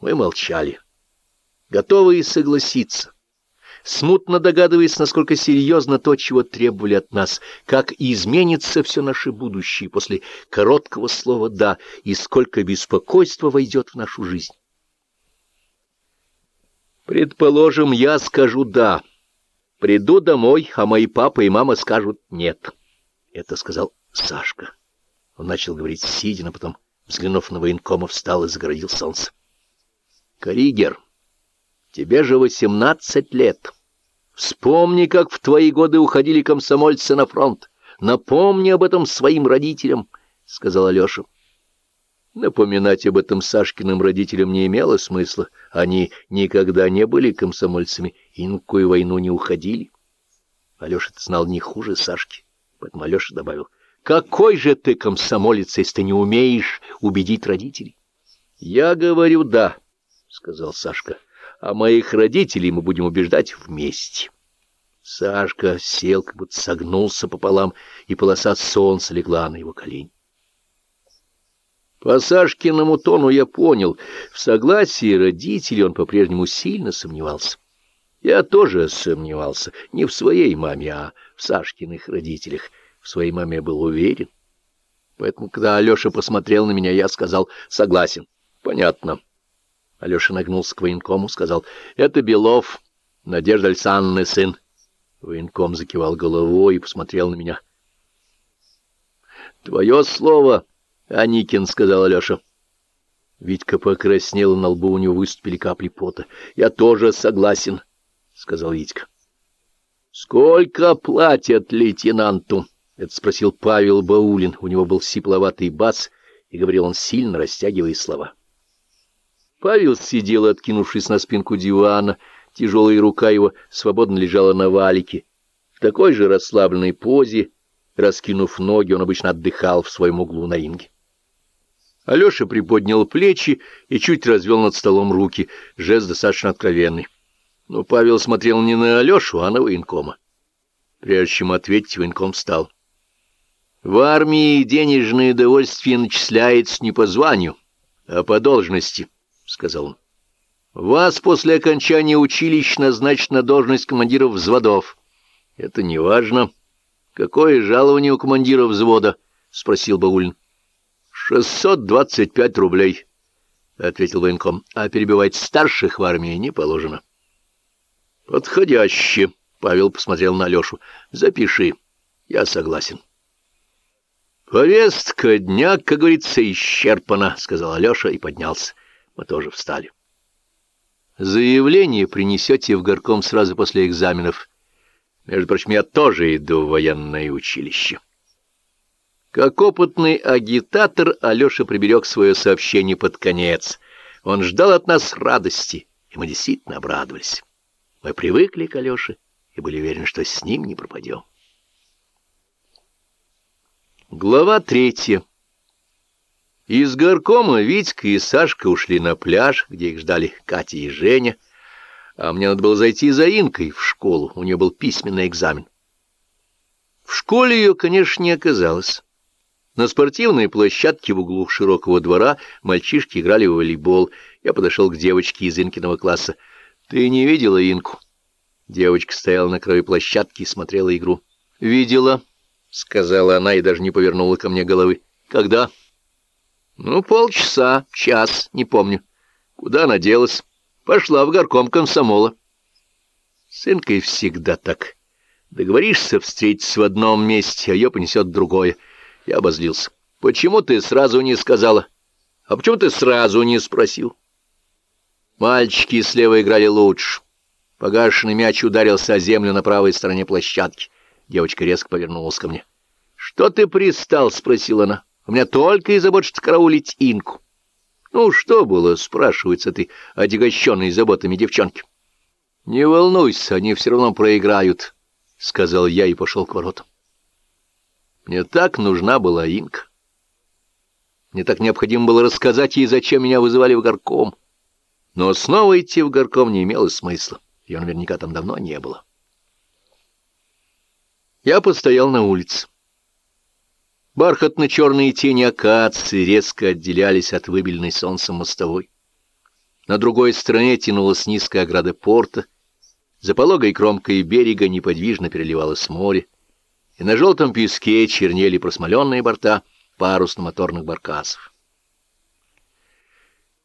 Мы молчали, готовые согласиться, смутно догадываясь, насколько серьезно то, чего требовали от нас, как изменится все наше будущее после короткого слова «да» и сколько беспокойства войдет в нашу жизнь. Предположим, я скажу «да». Приду домой, а мои папа и мама скажут «нет». Это сказал Сашка. Он начал говорить сидя, но потом, взглянув на военкома, встал и загородил солнце. Коригер, тебе же восемнадцать лет. Вспомни, как в твои годы уходили комсомольцы на фронт. Напомни об этом своим родителям, — сказал Алеша. Напоминать об этом Сашкиным родителям не имело смысла. Они никогда не были комсомольцами и на войну не уходили. Алеша знал не хуже Сашки, поэтому Алеша добавил, «Какой же ты комсомолец, если ты не умеешь убедить родителей?» «Я говорю «да», — сказал Сашка, «а моих родителей мы будем убеждать вместе». Сашка сел, как будто согнулся пополам, и полоса солнца легла на его колени. По Сашкиному тону я понял, в согласии родителей он по-прежнему сильно сомневался. Я тоже сомневался, не в своей маме, а в Сашкиных родителях. В своей маме я был уверен. Поэтому, когда Алеша посмотрел на меня, я сказал «согласен». «Понятно». Алеша нагнулся к военкому, сказал «это Белов, Надежда Александровна сын». Военком закивал головой и посмотрел на меня. «Твое слово...» Аникин, — сказал Алеша. Витька покраснел, на лбу у него выступили капли пота. — Я тоже согласен, — сказал Витька. — Сколько платят лейтенанту? — это спросил Павел Баулин. У него был сипловатый бас, и говорил он сильно, растягивая слова. Павел сидел, откинувшись на спинку дивана, тяжелая рука его свободно лежала на валике. В такой же расслабленной позе, раскинув ноги, он обычно отдыхал в своем углу на ринге. Алеша приподнял плечи и чуть развел над столом руки, жест достаточно откровенный. Но Павел смотрел не на Алешу, а на военкома. Прежде чем ответить, военком встал. В армии денежное довольствие начисляется не по званию, а по должности, — сказал он. Вас после окончания училищ назначат на должность командиров взводов. Это не важно. Какое жалование у командира взвода? — спросил Баулин. «Шестьсот двадцать пять рублей», — ответил военком, — «а перебивать старших в армии не положено». «Подходяще», — Павел посмотрел на Алешу. «Запиши, я согласен». «Повестка дня, как говорится, исчерпана», — сказал Алеша и поднялся. Мы тоже встали. «Заявление принесете в горком сразу после экзаменов. Между прочим, я тоже иду в военное училище». Как опытный агитатор, Алеша приберег свое сообщение под конец. Он ждал от нас радости, и мы действительно обрадовались. Мы привыкли к Алёше и были уверены, что с ним не пропадем. Глава третья. Из горкома Витька и Сашка ушли на пляж, где их ждали Катя и Женя, а мне надо было зайти за Инкой в школу, у нее был письменный экзамен. В школе ее, конечно, не оказалось. На спортивной площадке в углу широкого двора мальчишки играли в волейбол. Я подошел к девочке из Инкиного класса. «Ты не видела Инку?» Девочка стояла на краю площадки и смотрела игру. «Видела», — сказала она и даже не повернула ко мне головы. «Когда?» «Ну, полчаса, час, не помню. Куда она делась?» «Пошла в горком комсомола». С Инкой всегда так. Договоришься встретиться в одном месте, а ее понесет в другое. Я обозлился. «Почему ты сразу не сказала? А почему ты сразу не спросил?» Мальчики слева играли лучше. Погашенный мяч ударился о землю на правой стороне площадки. Девочка резко повернулась ко мне. «Что ты пристал?» — спросила она. «У меня только и заботится караулить инку». «Ну, что было?» — спрашивается ты, отягощенный заботами девчонки. «Не волнуйся, они все равно проиграют», — сказал я и пошел к воротам. Мне так нужна была Инка. Мне так необходимо было рассказать ей, зачем меня вызывали в горком. Но снова идти в горком не имело смысла. Ее наверняка там давно не было. Я постоял на улице. Бархатно-черные тени акации резко отделялись от выбеленной солнцем мостовой. На другой стороне тянулась низкая ограда порта, за пологой кромкой берега неподвижно переливалось море, и на желтом песке чернели просмоленные борта парусно-моторных баркасов.